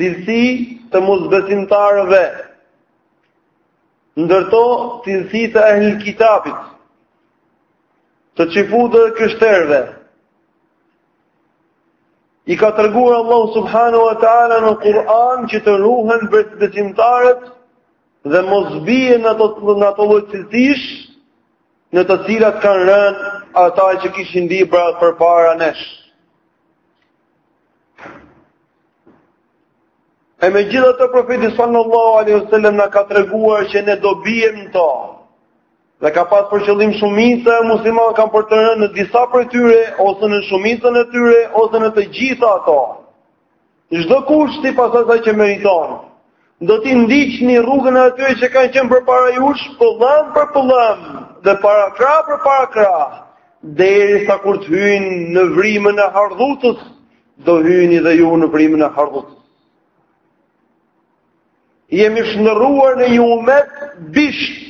Cilësi të mosbesimtarëve ndër to cilësi të ehli kitabit të çifutëve dhe krishterëve i ka treguar Allah subhanahu wa ta'ala në Kur'an që të ruhen prej tyre besimtarët dhe mos bien në ato lloj cilësish në të cilat kanë rënë ata që kishin libra përpara nesh. E megjithatë profeti sallallahu alaihi wasallam na ka treguar që ne do biem në to. Dhe ka pas për qëllim shumica e muslimanëve kanë për të rënë në disa prej tyre, ose në shumicën e tyre, ose në të gjitha ato. Çdokush sipas asaj që meriton. Do t'i ndiqni rrugën e atyre që kanë qenë përpara jush, pëllëmbë për pëllëmbë dhe parakrah për parakrah, derisa kur të hyjnë në vrimën e hardhucës, do hyjni dhe ju në vrimën e hardhucës. Jemi shndërruar në një umet bisht.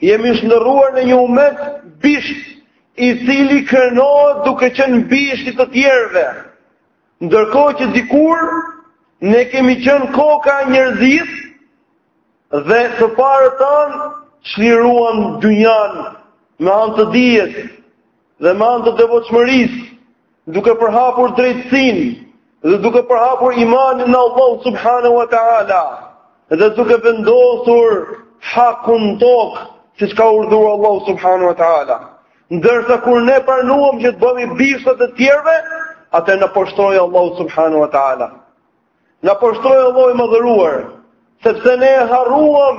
Jemi shndërruar në një umet bisht, i cili krenohet duke qenë bisht i të tjerëve. Ndërkohë që dikur ne kemi qenë koka e njerëzisë dhe të parët tanë çliruan dynjan me anë të dijes dhe me anë të devotshmërisë, duke përhapur drejtësinë dhe duke përhapur imanin në Allah subhanahu wa taala dhe duke vendosur hakun në tokë siç ka urdhëruar Allah subhanahu wa taala. Ndërsa kur ne pranuam që të bëhemi bishta të tjerëve, atëherë na poshtroi Allahu subhanahu wa taala. Na poshtroi Allahu i madhëruar, sepse ne e harruam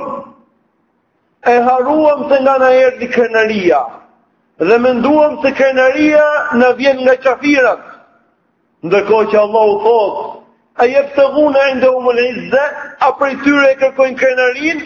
e harruam se nga na erdhi krenaria dhe menduam se krenaria na vjen nga qafirët. Ndërkohë që Allahu thotë, e jebtegune indehumul izze, a prej tyre e kërkojnë krenarinë,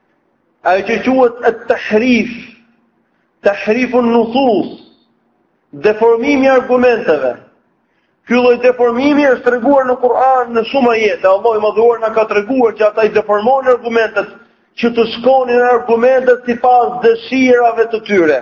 Ajo që quhet et-tahrif, tahrifun nusus, deformimi i argumenteve. Ky lloj deformimi është treguar në Kur'an në shumë ajete, Allahu i madhëruar na ka treguar që ata i deformonin argumentet, që të shkonin argumentet sipas dëshirave të tyre.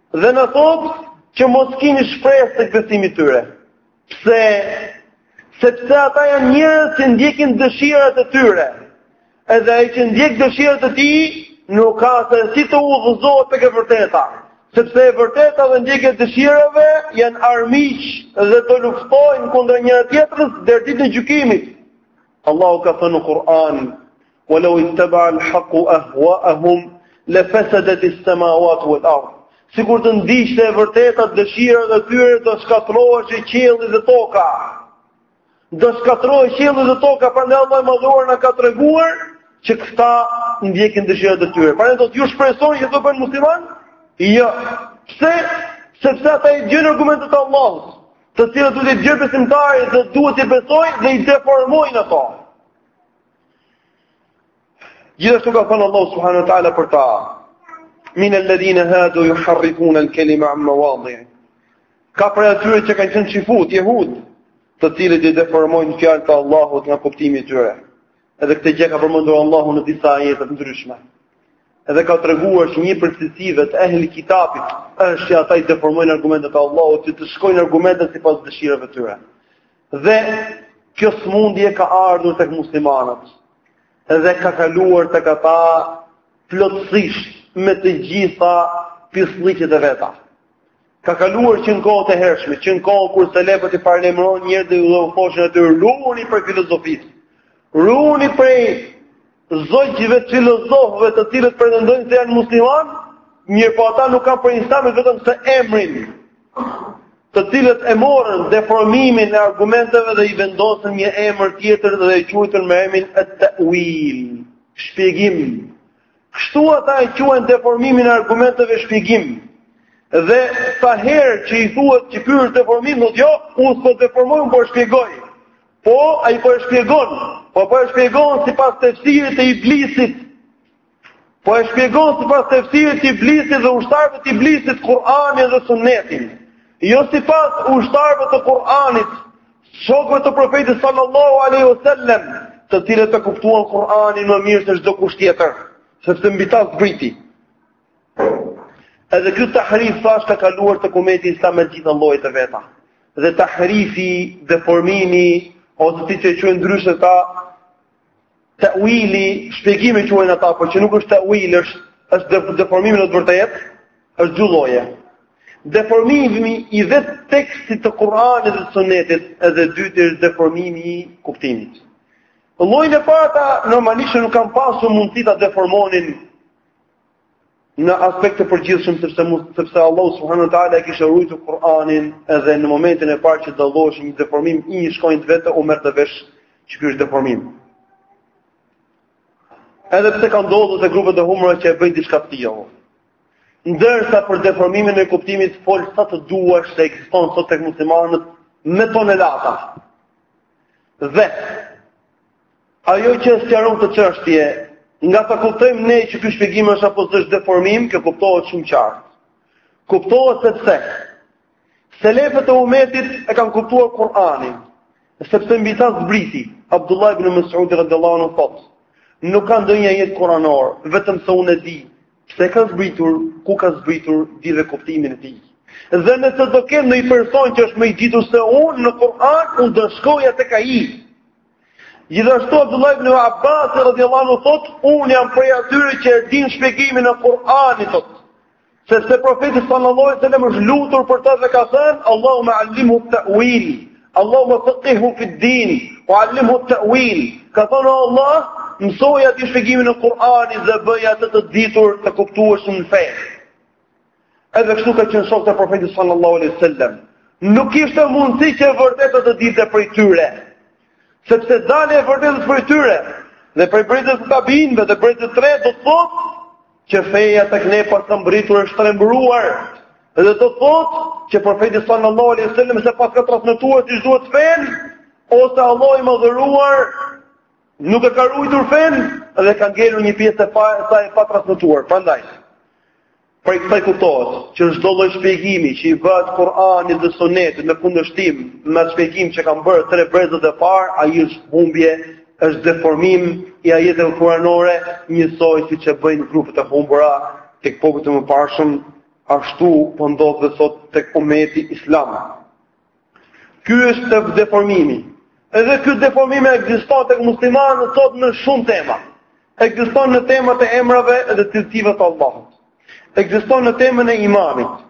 Dhe na thotë që mos kini shpresë tek besimi i tyre. Pse? Sepse ata janë njerëz që ndjekin dëshirat e tyre. Edhe ai që ndjek dëshirat e tij, nuk ka se si të udhëzohet tek e vërteta. Sepse e vërteta dhe ndjekja e dëshirave janë armiq dhe do luftojnë kundër njëra-tjetrës deri ditën e gjykimit. Allahu ka thënë në Kur'an: "Wa law ittaba'a al-haqqu ahwa'ahum la fasadat as-samawati wal-ard." Sikur të ndiqte e vërteta dëshirat e tyre, do shkatërrohej qielli dhe toka. Do shkatërrohej qielli dhe toka, prandaj Allahu i madhuar na ka treguar që këta ndjekin dëshirat e tyre. Prandaj do të ju shpresojnë që do bëhen musliman? Jo. Pse? Sepse ata i dëgjojnë argumentet e Allahut. të cilat duhet t'i gjejë besimtari dhe duhet t'i besojnë dhe i deformojnë ato. Gjithashtu ka thënë Allahu subhanahu wa taala për ta. Min alladhina hadu yuharrifuna al-kalima an mawadhi'i. Ka prej atyre që kanë qenë çifut, jehud, të cilët i deformojnë fjalët e Allahut nga kuptimi i tyre. Edhe këtë gjë ka përmendur Allahu në disa ajete të ndryshme. edhe ka treguar që një prej cilësive të ehli kitapit është që ata i deformojnë argumentet e Allahut, që të shkojnë argumentet sipas dëshirave të tyre. Dhe kjo sëmundje ka ardhur tek muslimanët, edhe ka kaluar tek ata plotësisht me të gjitha pisllëqet e veta. Ka kaluar që në kohët e hershme, që në kohë kur selefët i paralajmëronin njerëzit dhe u thoshin atyre, ruhuni prej filozofisë, ruhuni prej zogjve të filozofëve të cilët pretendojnë se janë musliman, mirëpo ata nuk kanë prej islamit vetëm se emrin, të cilët e morën deformimin e argumenteve dhe i vendosën një emër tjetër dhe e quajtën me emrin et-teuil, shpjegim, Kështu ata e quajnë deformimin e argumenteve shpjegim. Dhe sa herë që i thuhet që ky është deformim, thotë jo, unë s'po deformoj, unë po shpjegoj. Po ai po e shpjegon, po po e shpjegon sipas tefsirit të iblisit. Po e shpjegon sipas tefsirit të iblisit dhe ushtarëve të iblisit Kur'anin dhe Sunnetin. Jo sipas ushtarëve të Kur'anit, Shokëve të Profetit sallallahu alaihi wasallam, të cilët e kuptuan Kur'anin më mirë se çdo kush tjetër, sepse mbi ta zbriti. Edhe ky tahrif thash ka kaluar tek umeti islam me të gjitha llojet e veta. Dhe tahrifi, deformimi ose siç e quajnë ndryshe ata teuili, shpjegimi e quajnë ata, po që nuk është teuil, është, është deformimi në të vërtet, është dy lloje. Deformimi i vetë tekstit të Kur'anit dhe sunetit, edhe i dyti është deformimi i kuptimit. Llojin e parë ata, normalisht nuk kanë pasu mundësi ta deformonin në aspekt të përgjithshëm sepse sepse Allahu subhanahu wa taala e kishte ruajtur Kur'anin edhe në momentin e parë që dallohej një deformim i një shkronje vetë u merrte vesh që ky është deformim. Edhe pse ka ndodhur te grupet e humra që e bëjnë diçka të tillë. Ndërsa për deformimin e kuptimit fol sa të duash se ekziston sot tek muslimanët me tonelata. Dhe Ajo që sqaron këtë çështje, nga ta kuptojmë ne që ky shpjegim është apo s'është deformim, kjo kuptohet shumë qartë. Kuptohet sepse selefët e umetit e kanë kuptuar Kur'anin, sepse mbi ta zbriti Abdullah ibn Mas'ud radhiyallahu anhu thotë, nuk ka ndonjë ajet kuranor, vetëm se unë e di pse ka zbritur, ku ka zbritur, di dhe kuptimin e tij. Dhe nëse do ketë ndonjë person që është më i ditur se unë në Kur'an, unë do shkoja tek ai Gjithashtu Abdullah ibn Abbas radhiyallahu anhu thot, un jam prej atyre që e din shpjegimin e Kur'anit thot. Sepse profeti sallallahu alaihi wasallam është lutur për të dhe ka thënë, Allahumma allimhu at-ta'wil, Allahumma faqihhu fi ad-din, wa allimhu at-ta'wil. Ka thënë o Allah, mësoja atij shpjegimin e Kur'anit dhe bëje atë të ditur të kuptueshëm në fe. Edhe kështu kanë qenë shokët e profetit sallallahu alaihi wasallam. Nuk kishte mundësi që e vërteta të dilte prej tyre. Sepse dalja e të vërtetës prej tyre dhe prej brezit të tabiinëve dhe brezit të tretë do të thotë që feja tek ne paska mbërritur e shtrembëruar. Dhe do të thotë që profeti sallallahu alaihi wasallam s'e paska transmetuar siç duhet fen ose Allahu i madhëruar nuk e ka ruajtur fen dhe ka ngelur një pjesë e pa e patransmetuar. Prandaj Prej kësaj kuptohet që çdo lloj shpjegimi që i bëhet Kur'anit dhe Sunetit në kundërshtim me atë shpjegim që kanë bërë tre brezat e parë, ai është humbje, është deformim i ajeteve kuranore, njësoj siç e bëjnë grupet e humbura tek popujt e mëparshëm, ashtu po ndodh dhe sot tek ummeti islam. Ky është deformimi. Edhe ky deformim ekziston tek muslimanët sot në shumë tema. Ekziston në temat e emrave dhe cilësive të Allahut. Ekziston në temën e imanit.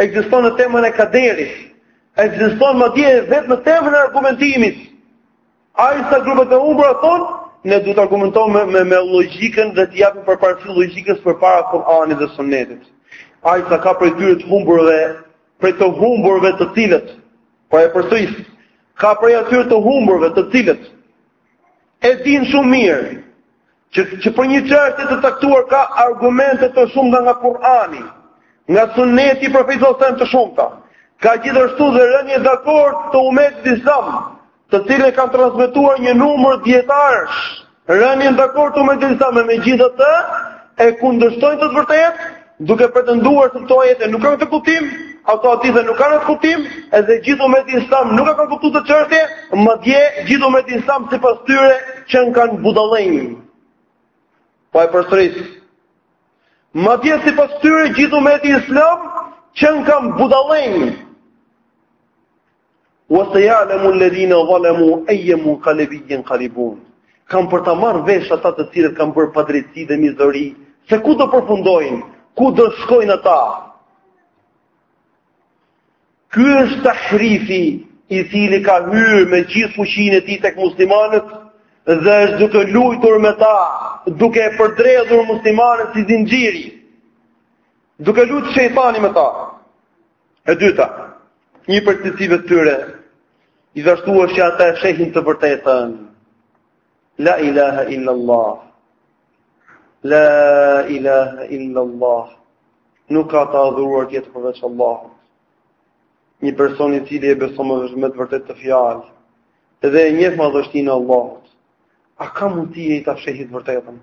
Ekziston në temën e kaderit. Ekziston madje vetë në temën e argumentimit. Aq sa grupet e humbura thonë, ne duhet të argumentojmë me, me, me logikën dhe t'i japim përparësi logikës përpara Kuranit dhe Sunetit. Aq sa ka prej tyre të humburve prej të humburve të cilët, pra po e përsëris, ka prej atyre të humburve të cilët e din shumë mirë që që për një çështje të caktuar ka argumente të shumta nga Kur'ani, nga Sunneti i Profetit sallallahu alajhi wasallam të shumta. Ka gjithashtu dhe rënie dakord të umetit islam të cilët kanë transmetuar një numër dietarësh, rënë dakord umeti islam e megjithatë e kundërshtojnë këtë të vërtetë, duke pretenduar se këto ajete nuk kanë këtë kuptim, ato hadithe nuk kanë këtë kuptim, edhe gjithë umeti islam nuk e ka kuptuar këtë çështje, madje gjithë umeti islam sipas tyre qenkan budallenj. Po e përsëris. Madje sipas tyre gjithë umeti islam qenkan budallenj. Wa sayalamu alladhina zalamu ayya munqalabin yanqalibun. Kanë për ta marrë vesh ata të cilët kanë bërë padrejtësi dhe mizori, se ku do përfundojnë, ku do shkojnë ata. Ky është tahrifi i cili ka hyrë me gjithë fuqinë e tij tek muslimanët dhe është duke luajtur me ta, duke i përdredhur muslimanët si zinxhiri. Duke luajtur shejtani me ta. E dyta, Një prej cilësive të tyre, gjithashtu është që ata e fshehin të vërtetën. La ilaha illa Allah. La ilaha illa Allah. Nuk ka të adhuruar tjetër përveç Allahut. Një person i cili e beson me të vërtetë këtë fjalë, dhe e njef madhështinë e Allahut. A ka mundësi ai ta fshehi të vërtetën?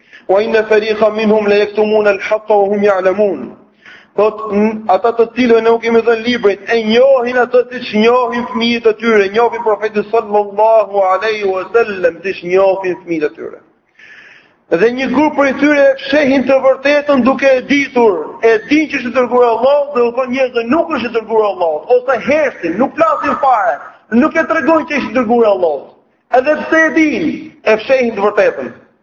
Wa inna fariqan minhum la yaktumuna al-haqqa wa hum ya'lamun. Thotë ata të cilëve ne u kemi dhënë librin, e njohin atë siç njohin fëmijët e tyre, njohin profetin sallallahu alaihi wasallam siç njohin fëmijët e tyre. Dhe një grup prej tyre e fshehin të vërtetën duke e ditur, e dinë që është i dërguari Allahut dhe u thonë njerëzve nuk është i dërguari Allahut, ose heshtin, nuk flasin fare, nuk e tregojnë që është i dërguari Allahut. Edhe pse e dinë, e fshehin të vërtetën.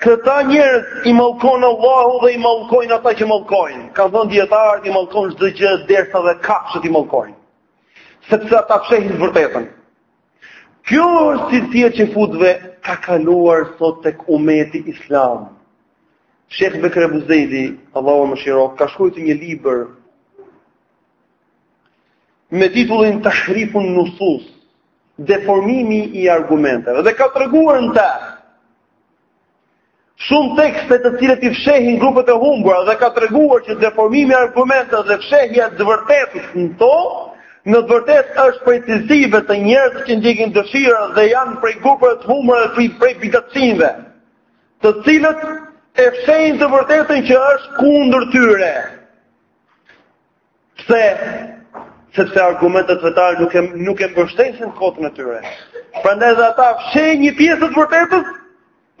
Këta njerëz i mallkon Allahu dhe i mallkojnë ata që mallkojnë. Kanë thënë dijetarët i mallkon çdo gjë derisa dhe kafshët i mallkojnë. Sepse ata fshehin të vërtetën. Kjo është cilësi e çifutëve ka kaluar sot tek umeti islam. Shejh Bekër Ebu Zejdi, Allahu e mëshiroftë, ka shkruajtur një libër me titullin Tahrifun nusus, deformimi i argumenteve. Dhe ka treguar në të, Shumë tekste të cilat i fshehin grupet e humbura dhe ka treguar që deformimi i argumenteve dhe fshehja e të vërtetës në to, në të vërtetë është prej cilësive të njerëzve që ndjekin dëshira dhe janë prej grupeve të humbura dhe prej prej bidatçinjve, të cilët e fshehin të vërtetën që është kundër tyre. Pse? Sepse argumentet fetare nuk e nuk e mbështesin kotën e tyre. Prandaj edhe ata fshehin një pjesë të vërtetës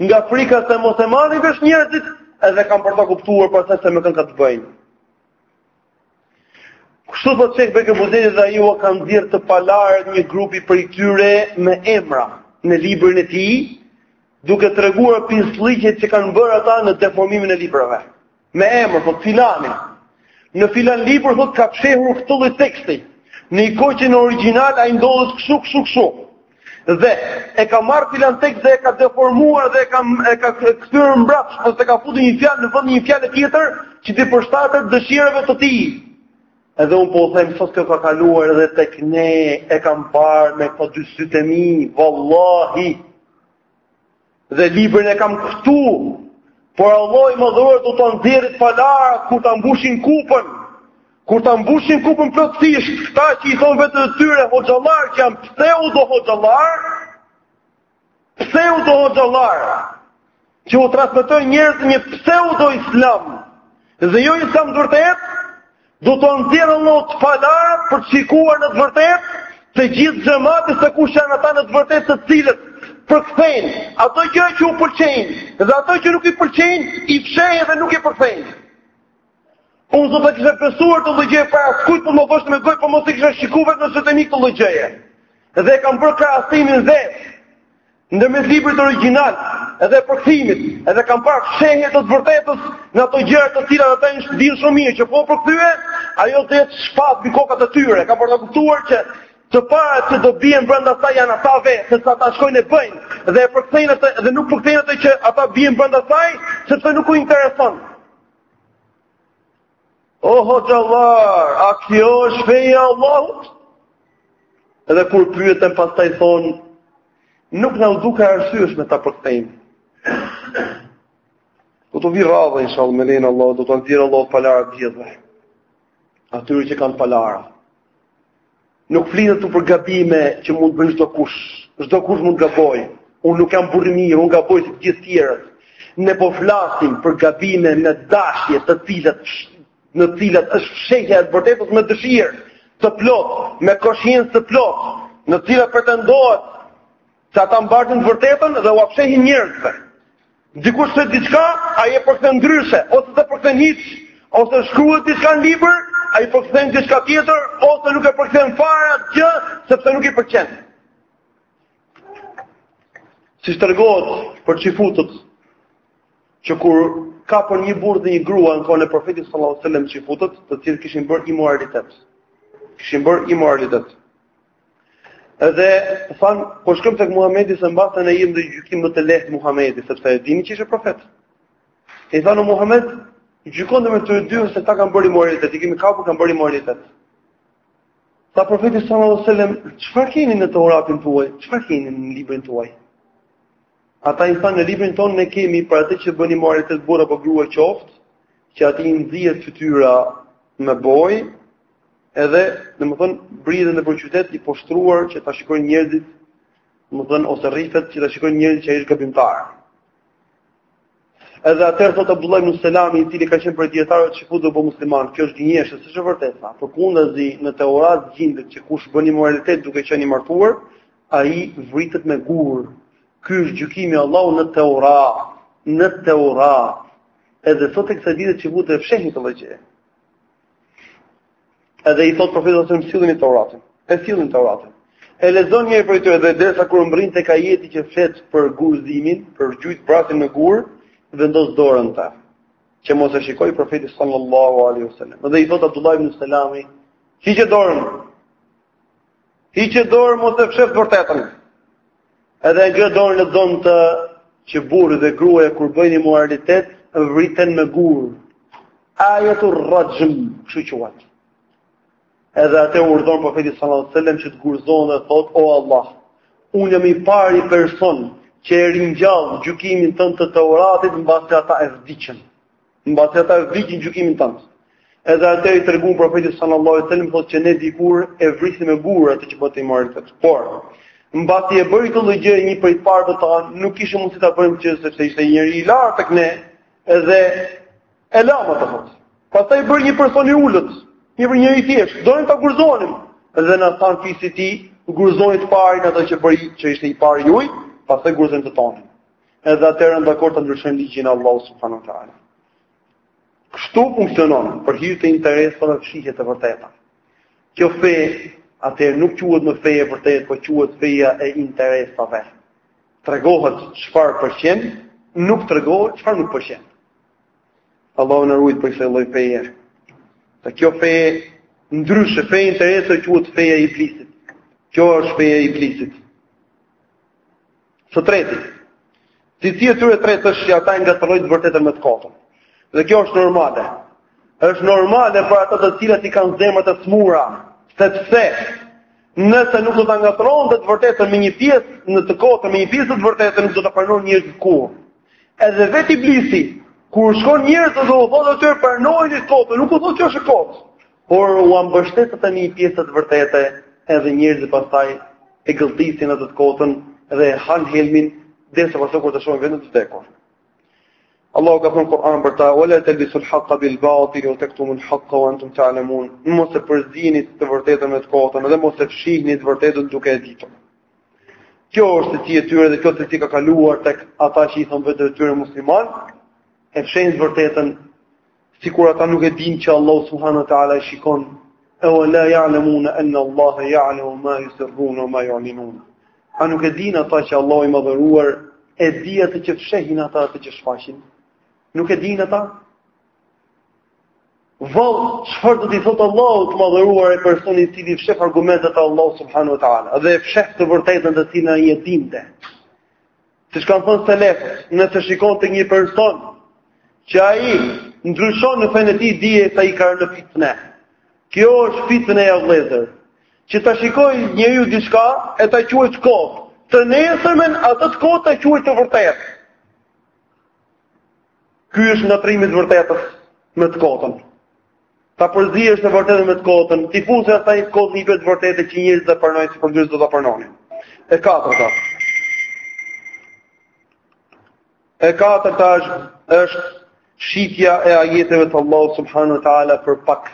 nga frika se mos e marrin vesh njerëzit, edhe kanë për ta kuptuar pastaj se me kë kanë të bëjnë. Kështu thotë sheh Bekër Ebu Zejdi dhe ai ua ka nxjerrë të palarat një grupi prej tyre me emra në librin e tij, duke treguar pislliqet që kanë bërë ata në deformimin e librave. Me emër, thotë filani. Në filan libër, thotë ka fshehur këtë lloj teksti. Në një kohë që në origjinal, ai ndodhet kështu, kështu, kështu. Dhe e ka marrë filan tekst dhe e ka deformuar dhe e ka, e ka kthyer mbrapsht, ose ka futur një fjalë në vend një fjale tjetër, që t'i përshtatet dëshirave të tij. Edhe unë po u them sot kjo ka kaluar edhe tek ne, e kam parë me këto dy sytë e mi, vallahi. Dhe librin e kam këtu, por Allahu i madhëruar do t'ua nxjerrë të palarat, kur ta mbushin kupën, kur ta mbushin kupën plotësisht, këta që i thonë vetes së tyre hoxhallarë, që janë pseudohoxhallarë, pseudohoxhallarë, që u transmetojnë njerëzve një pseudoislam, dhe jo islam të vërtetë, Do të ndjerë Allah të falarë për të shikuar në të vërtet të gjithë gjëmatës të kush janë ata në të vërtet të cilët për këthejnë ato gjë që u përqenjë dhe ato që nuk i përqenjë i fshejë dhe nuk i përqenjë. Unë zë të kështë pësuar të lëgje për asë kujtë për më vështë me gojë për po më të kështë shikuvet në sëtë një të lëgjeje. Dhe kam për krasimin dhe Ndërmjet librit origjinal edhe përkthimit, edhe kam parë fshehje të së vërtetës në ato gjëra të cilat ata e dinë shumë mirë që po u përkthye, ajo do të jetë shpatë mbi kokat e tyre. Kanë për ta kuptuar që të parët që do bien brenda saj janë ata vetë, se sa ata shkojnë e bëjnë dhe e përkthejnë atë dhe nuk përkthejnë atë që ata bien brenda saj, sepse nuk u intereson. O hoxhallarë, a kjo është feja e Allahut? Edhe kur pyeten pastaj thonë, nuk na u duk e arsyeshme ta përkthejmë. Do t'u vijë radha, inshallah me lejen e Allahut, do t'ua nxjerrë Allahu të palarat të gjithëve. Atyre që kanë të palara. Nuk flitet këtu për gabime që mund të bëjë çdokush. Çdokush mund të gabojë. Unë nuk jam burrë i mirë, unë gaboj si të gjithë tjerët. Ne po flasim për gabime me dashje, të cilat në të cilat është fshehja e së vërtetës me dëshirë, të plot, me koshiencë të plot, në të cilat pretendohet se ata mbartin të vërtetën dhe ua fshehin njerëzve. Dikush thotë diçka, ai e përkthen ndryshe, ose s'e përkthen hiç, ose shkruhet diçka në libër, ai përkthen diçka tjetër, ose nuk e përkthen fare atë gjë, sepse nuk i pëlqen. Siç tregohet për çifutët, që kur kapën një burrë dhe një grua në kohën e profetit sallallahu alajhi wasallam çifutët, të cilë kishin bërë imoralitet. Kishin bërë imoralitet. Edhe thanë, po shkojmë tek Muhamedi se mbase na jep një gjykim më të lehtë Muhamedi, sepse e dinin që ishte profet. I thanë Muhamed, gjykona këta të dy se këta kanë bërë imoralitet, i kemi kapur kanë bërë imoralitet. Tha profeti sallallahu alajhi wasallam, çfarë keni në Teuratin tuaj? Çfarë keni në librin tuaj? Ata i thanë në librin tonë ne kemi për atë që bën imoralitet burrë apo grua qoftë, që atij i nxihet fytyra me bojë, edhe domethënë bridhet nëpër qytet i poshtruar që ta shikojnë njerëzit domethënë ose rrihet që ta shikojnë njerëzit që ai është gabimtar. Edhe atëherë thotë Abdullah ibn Selami, i cili ka qenë prej dietarëve të çifutëve dhe u bë musliman, kjo është gënjeshtër, s'është e vërtetë. Përkundazi në Teurat gjindet që kush bën imoralitet duke qenë i martuar, ai vritet me gur. Ky është gjykimi i Allahut në Teurat, në Teurat. Edhe sot e kësaj dite çifutët e fshehin këtë gjë. Edhe i thotë profeti sallam sillni Tauratin. E sjellin Tauratin. E lexon njëri prej tyre dhe derisa kur mbërrin tek ajeti që flet për gurëzimin, për gjuajt vrasjen me gur, vendos dorën te. Që mos e shikojë profeti sallallahu alaihi wasallam. Dhe i thotë Abdullah ibn Selami, "Hiqe dorën." Hiqe dorën mos e fsheh të vërtetën. Edhe e ngre dorën, lexon që burri dhe gruaja kur bëjnë imoralitet vriten me gur. Ajetu rraxhm, kështu quhet. Edhe atëherë urdhëron profeti sallallahu alajhi wasallam që të gurëzohen dhe thotë o Allah, unë jam i pari person që e ringjall gjykimin tënd të Teuratit mbasi ata e vdiqën. Mbasi ata e vdiqën gjykimin tënd. Edhe atëherë i treguan profetit sallallahu alajhi wasallam thotë që ne dikur e vrisim me gurë atë që bënte imoralitet. Por mbasi e bëri këtë gjë një prej të parëve tanë, nuk kishim mundësi ta bënim gjë sepse ishte një njeri i lartë tek ne, edhe e lamë atë thotë. Pastaj bëri një person i ulët, një njeri i thjeshtë, donim ta gurëzonim. Dhe na thanë fisi i tij, gurëzoni të parin atë që bëri që ishte i pari juaj, pastaj gurëzoni tonin. Edhe atëherë ranë dakord ta ndryshojnë ligjin e Allahut subhanehu teala. Kështu funksionon për hir të interesave fshihet e vërteta. Kjo fe atëherë nuk quhet më fe e vërtetë, por quhet feja e interesave. Tregohet çfarë pëlqen, nuk tregohet çfarë nuk pëlqen. Allahu na ruajt prej kësaj lloj feje. Se kjo fe ndryshe fe interese quhet feja e iblisit. Kjo është feja e iblisit. Së treti, cilësia e tyre e tretë është që ata i ngatërrojnë të vërtetën me të kotën. Dhe kjo është normale. Është normale për ata të cilët i kanë zemrat e smura, sepse nëse nuk do ta ngatërronte të vërtetën me një pjesë të kotën, me një pjesë të vërtetën nuk do ta pranonin njerëzit kurrë. Edhe vetë iblisi kur shkon njerëzve t'u thotë atyre pranojeni të kotën, nuk u thotë që është e kotë. Por ua mbështet te një pjesë të vërtete edhe njerëzit pastaj e gëlltisin atë të kotën dhe e han helmin derisa pastaj kur të shohin veten të vdekur. Allahu ka thënë në Kur'an për ta, "Wala talbisul haqqa bil batil wa taktumul haqqa wa antum ta'lamun." Mos e përzini të vërtetën me të kotën dhe mos e fshihni të vërtetën duke e ditur. Kjo është cilësi e tyre dhe kjo cilësi ka kaluar tek ata që i thon vetes tyre musliman, e fshehin të vërtetën Sikur ata nuk e dinë që Allahu subhanahu wa taala e shikon, a wa la ya'lamuna anna Allaha ya'lamu ma yusirruna wa ma yu'linuna. A nuk e dinë ata që Allahu i madhëruar e di atë që fshehin ata atë që shfaqin? Nuk e dinë ata? Vall, çfarë do t'i thotë Allahut të madhëruar ai personi i cili fsheh argumentet e Allahut subhanahu wa taala dhe fsheh të vërtetën të cilën ai e dinte? Siç kanë thënë selefët, nëse shikon te një person, që ai ndryshon në fenë e tij dhije se i ka rënë fitneja. Kjo është fitne o vëllezër. Që ta shikojë njeriu diçka e ta quajë të kotë. Të nesërmen atë të kotë ta quajë të vërtetë. Ky është ngatërrimi i të vërtetës me të kotën. Ta përziesh të vërtetën me të kotën, t'i fusësh asaj të kote një pjesë të vërtete që njerëzit ta pranojnë se përndryshe s'do ta pranonin. E katërta. E katërta është është shitja e ajeteve të Allahut subhanahu wa taala për pak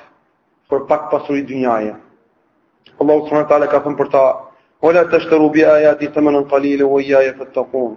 për pak pasuri dynjaje. Allahu subhanahu wa taala ka thënë për ta: "Wala tashtaru bi ayati thamanan qalilan wa iyaya fattaqun."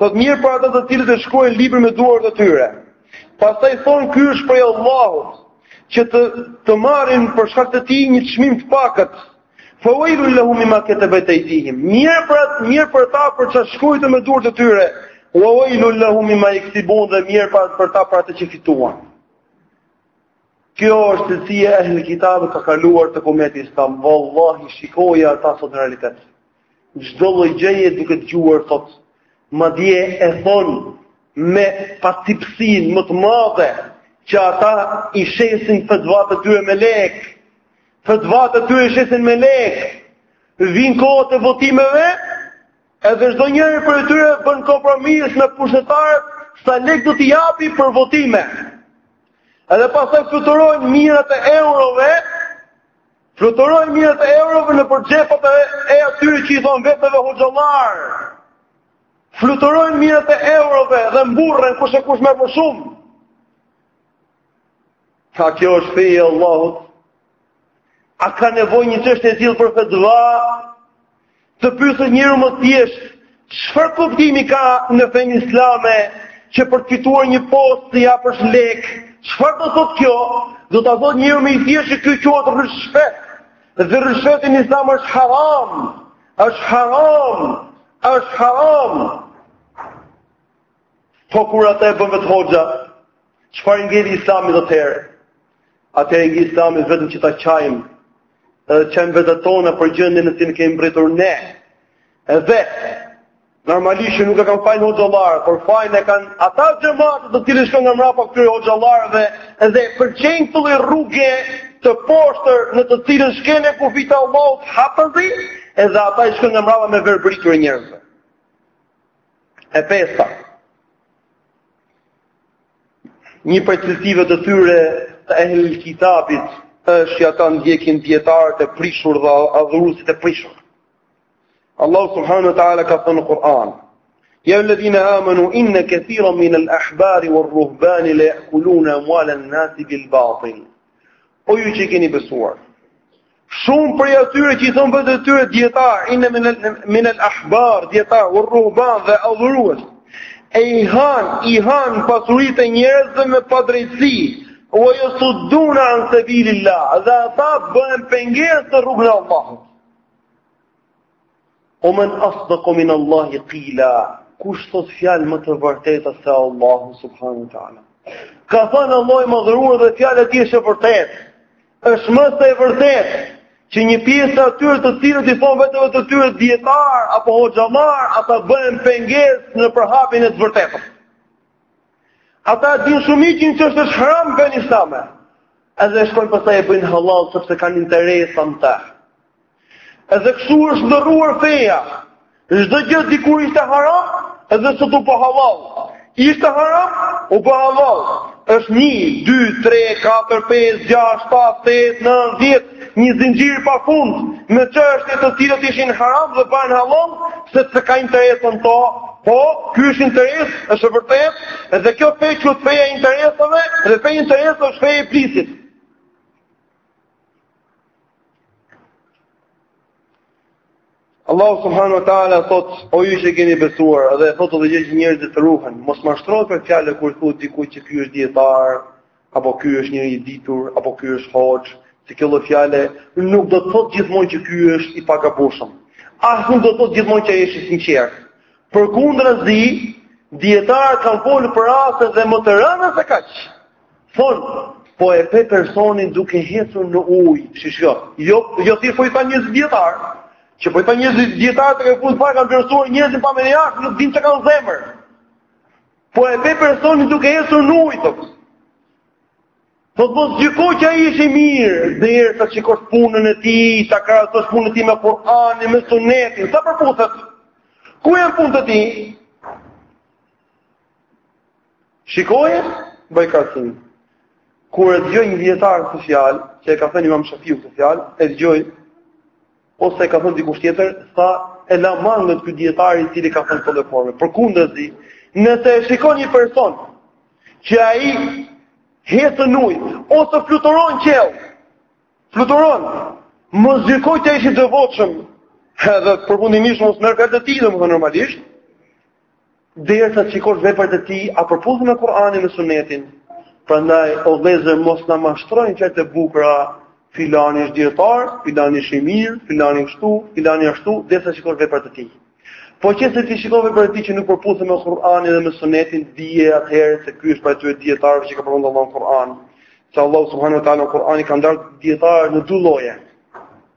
Thot mjerë për ata të cilët e shkruajnë librin me duart e tyre. Pastaj thon ky është prej Allahut që të të marrin për shkak të tij një çmim të pakët. Fa wailu lahum mimma katabat aydihim. Mjerë për ta, mjerë për ta për çfarë shkruajtën me duart e tyre. Wa wailu lahum mimma yaksibun dhe mjerë për për ta për atë që fituan. Kjo është cilësi e ehli kitabëve ka kaluar tek umeti islam, vallahi shikoji ata sot në realitet. çdo lloj gjëje je duke dëgjuar sot. Madje e thon me pacipësinë më të madhe që ata i shesin fetvatë e tyre me lek. Fetvatë e tyre i shesin me lek. Vin kohët e votimeve, edhe çdo njëri prej tyre bën kompromis me pushtetarët sa lek do t'i japi për votime. Edhe pastaj fluturojnë mijërat e eurove, Fluturojnë mijërat e eurove nëpër xhepat e, e atyre që i thonë veteve hoxhallarë. Fluturojnë mijërat e eurove dhe mburren kush e kush merr më shumë. A kjo është feja e Allahut. A ka nevojë një çështje e tillë për fedva? Të pyesësh njeriun më të thjeshtë, çfarë kuptimi ka në fenë islame që për të fituar një post të japësh lek? Çfarë do thotë kjo? Do ta thotë njeriu më i thjeshtë që ky quhet ryshfet. Dhe ryshfeti në islam është haram. Është haram. Është haram. Po kur atë e bën vetë hoxha, çfarë i ngeli islamit atëherë? Atëherë ngel islami vetëm që ta qajmë, edhe qajmë veten tonë për gjendjen në të cilën kemi mbërritur ne. Edhe normalisht që nuk e kanë fajin hoxhallarët, por fajin e kanë ata xhematë të cilët shkojnë nga mrapa këtyre hoxhallarëve, edhe përkrahin këtë lloj rruge të poshtër në të cilën shkelen kufijtë e Allahut haptazi, edhe ata i shkojnë nga mrapa me verbëri të njerëzve. E pesta, Një prej cilësive të tyre, të ehli kitabit është që ata ndjekin dijetarët e prishur dhe adhuruesit e prishur. Allah subhanahu wa taala ka thënë në Kur'an: "Ya ayyuha alladhina amanu inna kathiran min al-ahbari war-ruhbani la ya'kuluna amwala an-nasi bil-batil." O ju që keni besuar, Shumë prej atyre që i thonë vetes së tyre dijetarë, inne minel ahbar, dijetarë, uerruhban dhe adhurues, e i han, i han pasuritë e njerëzve me padrejtësi, ue jesuddune an sebilillah, dhe ata bëhen pengesë në rrugën e Allahut. Ue men asdaku min Allahi kila, kush thotë fjalë më të vërteta se Allahu subhanehu ue ta'ala. Ka thënë Allahu i madhëruar dhe fjala e tij është e vërtetë, është më se e vërtetë, që një pjesë e atyre të cilët i thonë veteve të tyre dijetarë, apo hoxhallarë, ata bëhen pengesë në përhapjen e të vërtetës. Ata e dinë shumë që një çështje është haram në fenë islame, edhe shkojnë pastaj e bëjnë halal, sepse kanë interesa me të. Edhe kështu është ndërruar feja. Çdo gjë dikur ishte haram, edhe sot u bë halal. Ishte haram, u bë halal. Është 1 2 3 4 5 6 7 8 9 10 një zinxhir pa fund me çështje të cilat ishin haram dhe bëhen halal sepse ka interesa në to. Po, ky është interes, është e vërtetë, edhe kjo fe quhet feja e interesave, dhe feja e interesave është feja e Iblisit. Allahu subhanahu wa taala thotë o ju që keni besuar dhe thotë edhe gjo që njerëzit të ruhen mos mashtrohen për fjalë kur thuhet diku që ky është dijetar apo ky është njeri i ditur apo ky është hoxhë se kjo lloj fjale nuk do të thotë gjithmonë që ky është i pagabushëm. As nuk do të thotë gjithmonë që ai është i sinqert. Përkundrazi, dijetarët kanë folur për raste dhe më të rënda se kaq. Thonë, po e pe personin duke ecur në ujë, shiko. Jo, jo ti po i tha njerëzit dijetar. Që po i tha njerëzit dijetar të kërkuar fare kanë vlerësuar njerëzit pamjen e jashtme, nuk dinë çka ka në zemër. Po e pe personin duke ecur në ujë, thotë. Thotë mos gjyko që ai është i mirë, derisa ta shikosh punën e tij, ta krahasosh punën e tij me Kur'anin, me Sunetin, sa përputhet. Ku janë punët e tij? Shikoje, bëj krahasim. Kur e dëgjoi një dijetar këtë fjalë, që e ka thënë Imam Shafiu këtë fjalë, e dëgjoi ose e ka thënë dikush tjetër, tha e la mangët ky dijetar i cili ka thënë këtë formë. Përkundrazi, nëse e shikon një person që ai ecën në ujë ose fluturon në qiell, fluturon, mos gjyko që është i devotshëm, edhe përfundimisht mos merr fjalët e tij, domethënë normalisht, derisa t'i shikosh veprat e tij a përputhen me Kur'anin dhe Sunetin. Prandaj o vëllezër mos na mashtrojnë çka të bukura, filani është dijetar, filani është i mirë, filani kështu, filani ashtu, derisa t'i shikosh veprat e tij. Po qe se ti shikon veprat e tij që nuk përputhen me Kur'anin dhe me sunetin, dije atëherë se ky është prej atyre dijetarëve që ka përmendë Allahu në Kur'an. Se Allahu subhanahu ta'ala në Kur'an i ka ndarë dijetarët në dy lloje.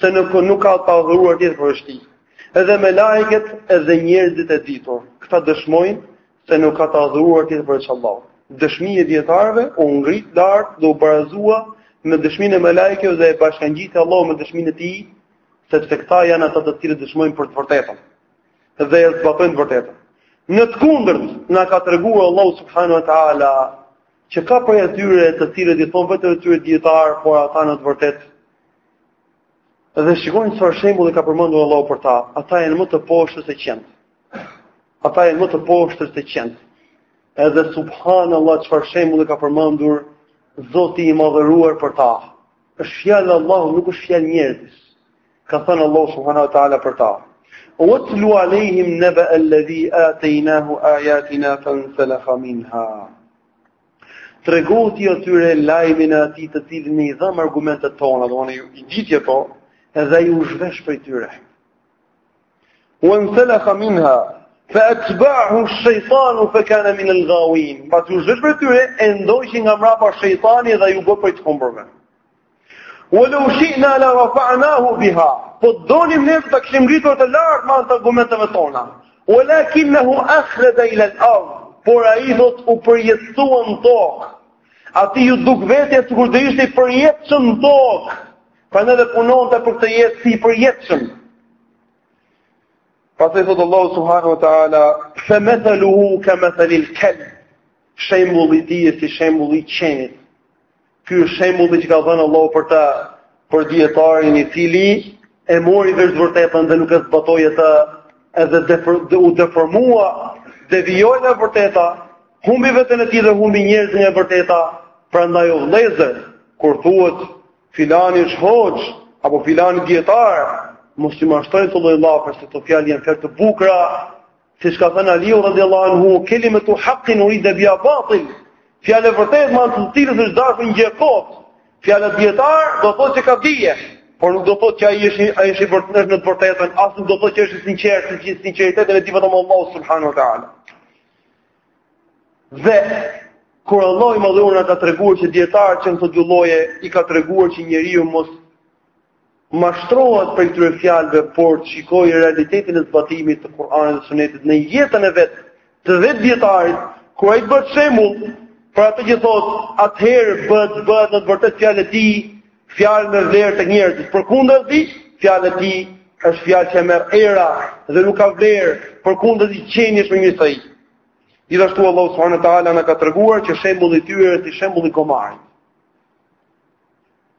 se nuk nuk ka të adhuruar tjetër përveç tij. Edhe melaiket edhe njerëzit e ditur, këta dëshmojnë se nuk ka të adhuruar tjetër përveç Allahut. Dëshmia e dijetarëve u ngrit lart dhe u barazua me dëshminë e melaikeve dhe e bashkëngjiti Allahu me dëshminë e tij, sepse këta janë ata të cilët dëshmojnë për të vërtetën dhe e zbatojnë të vërtetën. Në të kundërt, na ka treguar Allahu subhanahu wa taala që ka prej atyre të cilët i thonë vetes tyre dijetar, por ata në të vërtetë Dhe shikoni çfarë shembulli ka përmendur Allahu për ta, ata janë më të poshtër se qentë. Ata janë më të poshtër se qentë. Edhe subhanallah çfarë shembulli ka përmendur Zoti i madhëruar për ta. Është fjalë Allahu, nuk është fjalë njerëzish. Ka thënë Allahu subhanahu wa taala për ta. Wa tlu alehim naba alladhi ataynahu ayatina fansalakha minha. Tregohu ti atyre lajmin e atij të cilin i dham argumentet tona, domethënë ai i dinte ato, edhe ai u zhvesh prej tyre. Wa nsalakha minha fa atba'ahu ash-shaytanu fa kana min al-ghawin. Pasi u zhvesh prej tyre, e ndoqi nga mbrapa shejtani edhe ai u bë prej të humburve. Ue leu shi'na la rafa'nahu biha, po të donim ne do ta kishim ngritur atë lart me anë të argumenteve tona. Ue lakinnehu akhlede ilel ard, por ai thotë u përjetësua në tokë. Atij iu duk vetja sikur do ishte i përjetshëm në tokë, prandaj edhe punonte për këtë jetë si i përjetshëm. Pastaj thotë Allahu subhanahu wa ta'ala, fe methaluhu ke methalil kelb, shembulli i tij është si shembulli i qenit. Ky është shembulli që ka dhënë Allahu për atë për dietarin i cili e mori vesh të vërtetën dhe nuk e zbatoi atë, edhe defor, de, u deformua, devijoi nga e vërteta, humbi veten e tij dhe humbi njerëzit nga e vërteta, prandaj o vëllezër, kur thuhet filani është hoxhë apo filani dietar, mos ju mashtrojnë këto lloj llafe se këto fjalë janë fjalë të bukura, Siç ka thënë Aliu radiallahu anhu, kelimetu hakkin uride biha batil, fjalë e vërtetë me anë të cilës është dashur një gjë e kotë, fjala dijetar do thotë që ka dije, por nuk do thotë që ai është i vërtetë në të vërtetën, as nuk do thotë që është i sinqertë, se sinqeritetin e di vetëm Allahu subhanahu wa ta'ala. Dhe, kur Allahu i madhëruar na ka treguar që dijetarët janë këto dy lloje, i ka treguar që njeriu mos Mashtrohet prej këtyre fjalëve, por të shikojë realitetin e zbatimit të Kur'anit dhe Sunetit në jetën e vet, të vetë dietarit, kur ai të bëhet shembull për atë që thotë, atëherë bëhet bëhet në të vërtetë fjala e tij, fjalë me vlerë te njerëzit. Përkundrazi, fjala e tij është fjalë që e merr era dhe nuk ka vlerë, përkundrazi qeni është më mirë se ai. Gjithashtu Allahu subhanahu wa taala na ka treguar që shembulli i tyre është si shembulli i gomarit.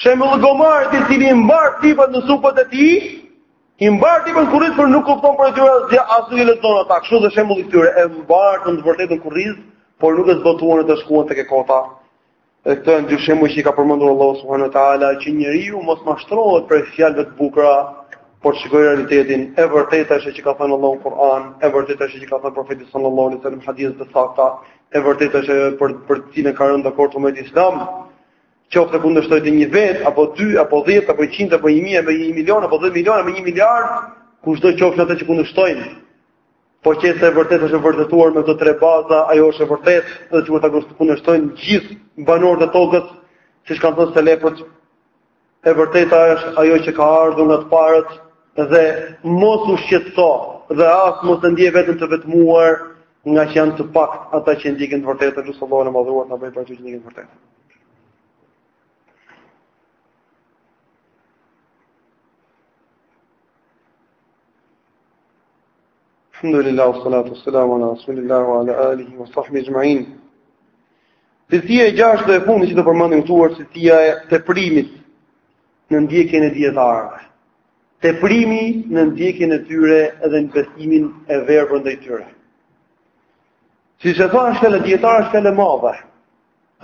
Shembulli i gomarit i cili i mbar librat në supet e tij, i mbar librat në kurriz por nuk kupton prej tyre asgjë, as nuk i lexon ata. Kështu edhe shembulli i këtyre, e mbartën të vërtetën në kurriz, por nuk e zbatuan atë shkuan tek e kota. Dhe këto janë dy shembuj që i ka përmendur Allahu subhanahu wa taala që njeriu mos mashtrohet prej fjalëve të bukura, por të shikojë realitetin. E vërteta është që ka thënë Allahu në Kur'an, e vërteta është që ka thënë profeti sallallahu alaihi wasallam në hadithe të sakta, e vërteta është ajo për të cilën ka rënë dakord umeti islam. qoftë ta kundërshtojë atë një vetë apo dy apo 10 apo 100 apo 1000 apo 1 milion apo 10 milion apo 1 miliard, kushdo qofshin ata që kundërshtojnë. Po qe se e vërteta është e vërtetuar me këto tre baza, ajo është e vërtetë, edhe sikur ta kundërshtojnë gjithë banorët e tokës, siç kanë thënë selefët, e vërteta është ajo që ka ardhur nga të parët dhe mos u shqetëso dhe as mos e ndje veten të vetmuar ngaqë janë të paktë ata që ndjekin të vërtetën, lusim Allahun e madhëruar të na bëjë prej atyre që ndjekin të vërtetën. Alhamdulillah, wa salatu, salamu ala, rasulillah, wa ala alihi, wa sahbihi axhmain. Cilësia e gjashtë dhe e fundit që do përmendim këtu është cilësia e teprimit në ndjekjen e dijetarëve. Teprimi në ndjekjen e tyre edhe në besimin e verbër ndaj tyre. Siç e thonë shkëlë dietarë shkëlë madhe.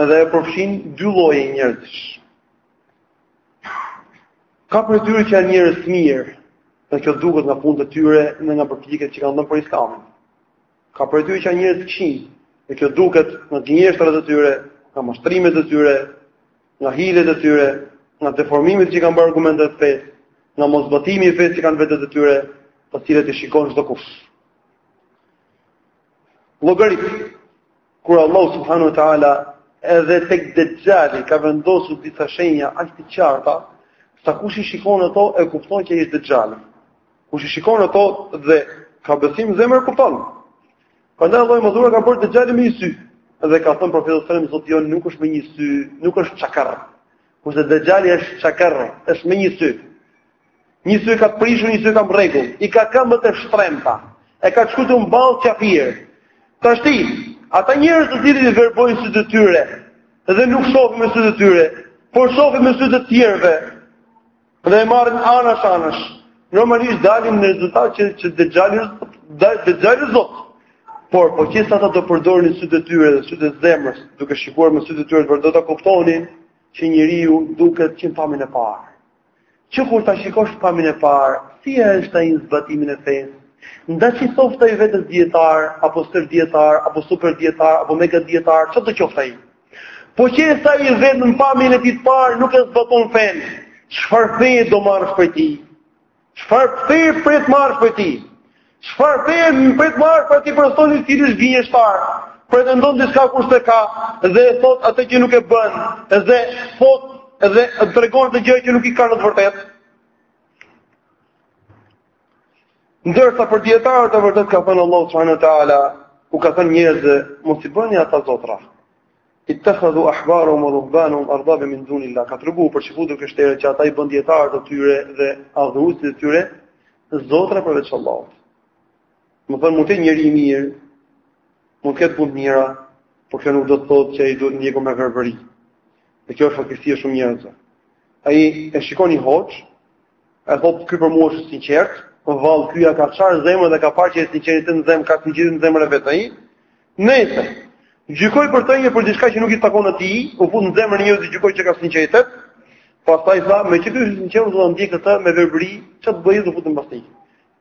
Edhe e përfshin dy lloje njerëzish. Ka prej tyre që janë njerëz të mirë, dhe kjo duket nga punët e tyre dhe nga përpjekjet që kanë dhënë për Islamin. Ka prej tyre që janë njerëz të këqij, dhe kjo duket nga gënjeshtrat e tyre, nga mashtrimet e tyre, nga hilet e tyre, nga deformimet që kanë bërë argumente të fesë, nga moszbatimi i fesë që kanë në vetet e tyre, të cilat i shikon çdokush. Llogarit Kur Allah subhanahu wa ta'ala edhe tek dexhali ka vendosur disa shenja aq të qarta, sa kush i shikon ato e kupton që është dexhali. Kush i shikon ato dhe ka besim në zemër e kupton. Prandaj Allah i madhëruar e ka bërë dexhalin me një sy dhe ka thënë profeti sallallahu alajhi wasallam Zoti jonë nuk është me një sy, nuk është çakërr. Kurse dexhali është çakërr, është me një sy. Një sy e ka të prishur, një sy e ka në rregull. I ka këmbët e shtrembta. E ka shkruajtur në ballë qafir. Tashti, ata njerëz të cilët i verbojnë sytë e tyre dhe nuk shohin me sytë e tyre, por shohin me sytë e të tjerëve dhe e marrin anash anash. Normalisht dalin në rezultat që që dexhali dexhali është zot. Por po qe se ata do përdornin sytë e tyre dhe sytë e zemrës, duke shikuar me sytë e tyre, por do ta kuptonin që njeriu duket që në pamjen e parë. Që kur ta shikosh pamjen e parë, si është ai në zbatimin e fesë? Ndaç i thoftë ai vetes dijetar, apo stërdijetar, apo superdijetar, apo megadijetar, çado qoftë ai? Po qe se ai vetë në pamjen e tij të parë, nuk e zbaton fenë, çfarë feje do marrësh prej tij? Çfarë feje pret të marrësh prej tij? Çfarë feje pret të marrësh prej atij personi i cili është gënjeshtar, pretendon diçka kur s'e ka dhe e thotë atë që nuk e bën, dhe thotë dhe tregon dhe gjëra që nuk i ka në të vërtetë. Ndërsa për dijetarët e vërtetë ka thënë Allahu subhanahu wa taala, u ka thënë njerëzve, mos i bëni ata zotra. Ittakhadhu ahbarahum wa ruhbanahum arbaban min dunillah. Ka treguar për çifutët e krishterët që ata i bënë dijetarët e tyre dhe adhuruesit e tyre, Zotra përveç Allahut. Domethënë, mund të jetë njeri i mirë, mund të ketë punë të mira, por kjo nuk do të thotë që ai duhet ndjekur me verbëri. Dhe kjo është fatkeqësia e shumë njerëzve. Ai e shikon një hoxhë, e thotë ky për mua është i sinqertë, po vallë ky ia ka çarë zemrën dhe ka parë që është sinqeritet në zemër, ka sinqeritet në zemrën e vet ai. Nëse gjykoj për të gjë për diçka që nuk i takon atij, u fut në zemrën e njeriut gjykoj që ka sinqeritet, pastaj tha, meqë është i sinqertë do ta ndjek këtë me verbëri, çfarë bën do futem pas tij.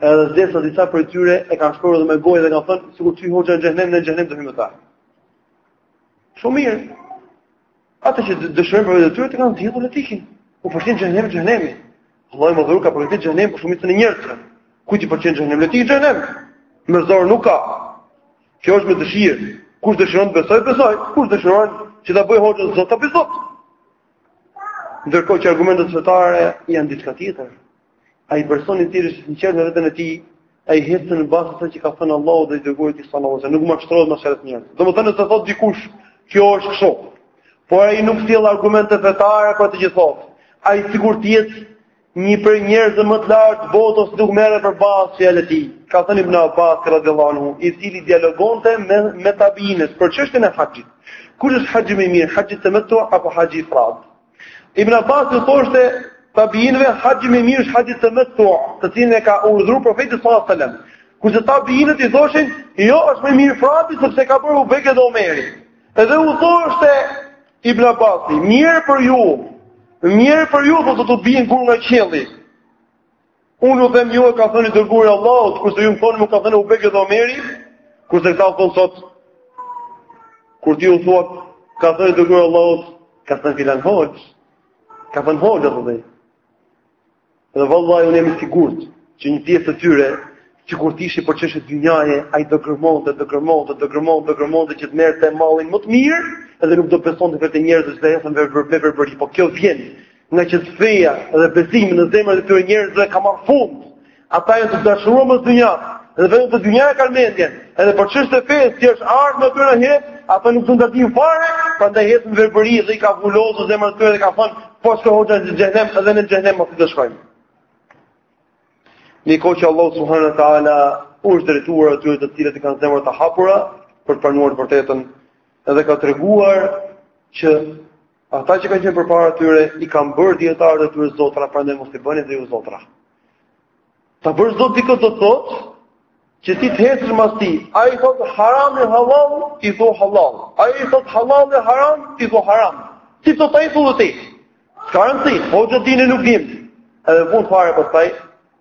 Edhe derisa disa prej tyre e kanë shprehur edhe me gojë dhe kanë thënë, sikur t'hyjë hoxha në xhehnem, në xhehnem do hyjmë me ta. Shumë mirë. Ata që dëshirojnë për veten e tyre të tillë le të ikin. U pëlqen xhehnemi xhehnemi. Allahu i madhëruar ka përgatit xhehnemin për shumicën e njerëzve. Kujt i pëlqen xhehnemi le të ikin xhehnem. Me zor nuk ka. Kjo është me dëshirë. Kush dëshiron të besojë, besojë. Kush dëshiron që ta bëjë hoxhën zot apo zot? Ndërkohë që argumentet fetare janë diçka tjetër. Ai person i cili është i sinqertë me veten e tij, ai hecën në bazë asaj që ka thënë Allahu dhe i dërguari i tij sallallahu alaihi wasallam, nuk mashtrohet me ça thonë njerëz. Domethënë nëse thotë dikush, kjo është kështu. Por ai nuk të sjell argumente fetare për atë që thotë, ai sikur të jetë një prej njerëzve më të lartë të botës nuk merret për bazë fjala e tij. Ka thënë Ibn Abbas radhiyallahu anhu, i cili dialogonte me me tabiinët për çështjen e haxhit. Kush është haxhi më i mirë, haxhi temettu apo haxhi i Ibn Abbasi u thoshte tabiinëve haxhi më i mirë është haxhi temettu, të cilin e ka urdhëruar profeti sallallahu alajhi wasallam. Kurse tabiinët i thoshin, jo, është më mirë ifradi sepse e ka bërë Ebu Bekri dhe Omeri. Edhe u thoshte Ibn Abbasi, mjerë për ju. Mjerë për ju, po do t'u bien gurë nga qielli. Unë u them ju e ka thënë i dërguari i Allahut, kurse ju më thoni më ka thënë Ebu Bekri dhe Omeri, kurse këta u thonë sot kur ti u thua ka thënë i dërguari i Allahut, ka thënë filan hoxhë. Ka thënë hoxha po dhe. Dhe vallahi unë jam i sigurt që një pjesë e tyre sikur të ishte për çështje dynjaje, ai do gërmonte, do gërmonte, do gërmonte, do gërmonte që të merrte mallin më të mirë, edhe nuk do besonte te njerëz në verbëri po kjo vjen Ngaqë feja dhe besimi në zemrën e këtyre njerëzve ka marrë fund. Ata janë të dashuruar me dynjanë, dhe vetëm te dynjaja e kanë mendjen. Edhe për çështje të fesë, që është ardhur në këtë jetë, ata nuk duan të dinë fare, prandaj janë në verbëri dhe i ka vulosur zemrat e tyre dhe ka thënë, po qe hoxha në xhehnem edhe në xhehnem me të do shkojmë. Ndërkohë që Allah subhanehu ue teala u është drejtuar atyre të cilët i kanë zemrat të hapura për të pranuar të vërtetën edhe ka treguar që Ata që kanë qenë përpara tyre i kanë bërë dietarët e tyre zotra, prandaj mos i bëni dhe ju zotra. Ta bësh zot dikë do të thotë që ti të hecësh mas tij, ai i thot haramit hallall, ti thua hallall, ai i thot hallallit haram, ti thua haram, si thot ai thua dhe ti, s'ka rëndësi, hoxha di ne nuk dimë, edhe në fund fare pastaj,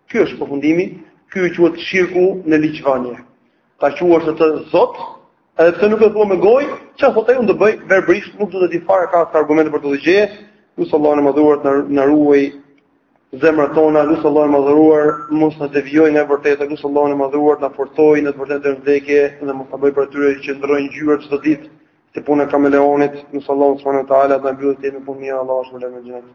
ky është përfundimi, ky quhet shirku në ligjvënie. Ta quash atë Zot, edhe pse nuk e thua me gojë, çfarë thotë ai unë do bëj verbërisht, nuk dua të di fare ka argumente për atë gjë. Lus Allahun e madhëruar të na ruajë zemrat tona, lus Allahun e madhëruar mos na devijojë nga e vërteta, lus Allahun e madhëruar të na forcojë në të vërtetë deri në vdekje dhe mos na bëjë prej atyre që ndërrojnë ngjyra çdo ditë si puna e kameleonit, lus Allahun subhanehu ue teala të na mbyllë jetën me punë të mira, Allah është më lëmë gjënë.